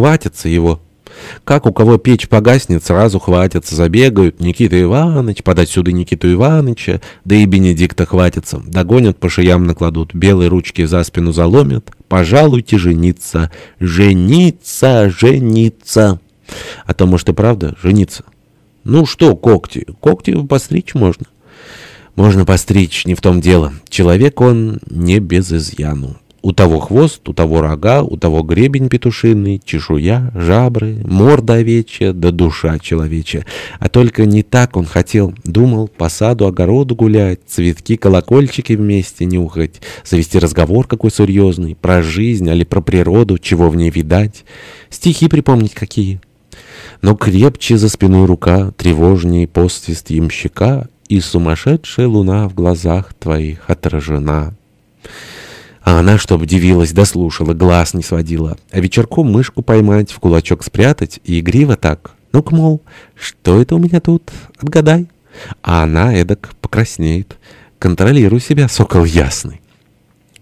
хватятся его. Как у кого печь погаснет, сразу хватятся, забегают. Никита Иванович, подать сюда Никиту Ивановича, да и Бенедикта хватятся. Догонят, по шеям накладут, белые ручки за спину заломят. Пожалуйте жениться, жениться, жениться. А то, может, и правда, жениться. Ну что, когти? Когти постричь можно. Можно постричь, не в том дело. Человек он не без изъяну. У того хвост, у того рога, у того гребень петушиный, чешуя, жабры, морда овечья, да душа человечья. А только не так он хотел. Думал по саду, огороду гулять, цветки, колокольчики вместе нюхать, завести разговор какой серьезный, про жизнь, али про природу, чего в ней видать, стихи припомнить какие. Но крепче за спиной рука, тревожнее посвист ямщика, и сумасшедшая луна в глазах твоих отражена. А она, чтоб дивилась, дослушала, глаз не сводила. А вечерком мышку поймать, в кулачок спрятать и игриво так. Ну-ка, мол, что это у меня тут? Отгадай. А она эдак покраснеет. Контролируй себя, сокол ясный.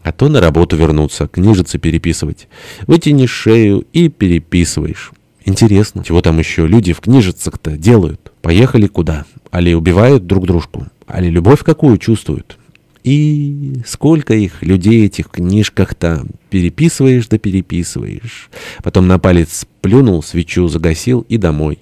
А то на работу вернуться, книжицы переписывать. Вытянешь шею и переписываешь. Интересно, чего там еще люди в книжицах-то делают? Поехали куда? Али убивают друг дружку? Али любовь какую чувствуют? И сколько их людей этих в книжках-то переписываешь да переписываешь. Потом на палец плюнул, свечу загасил и домой.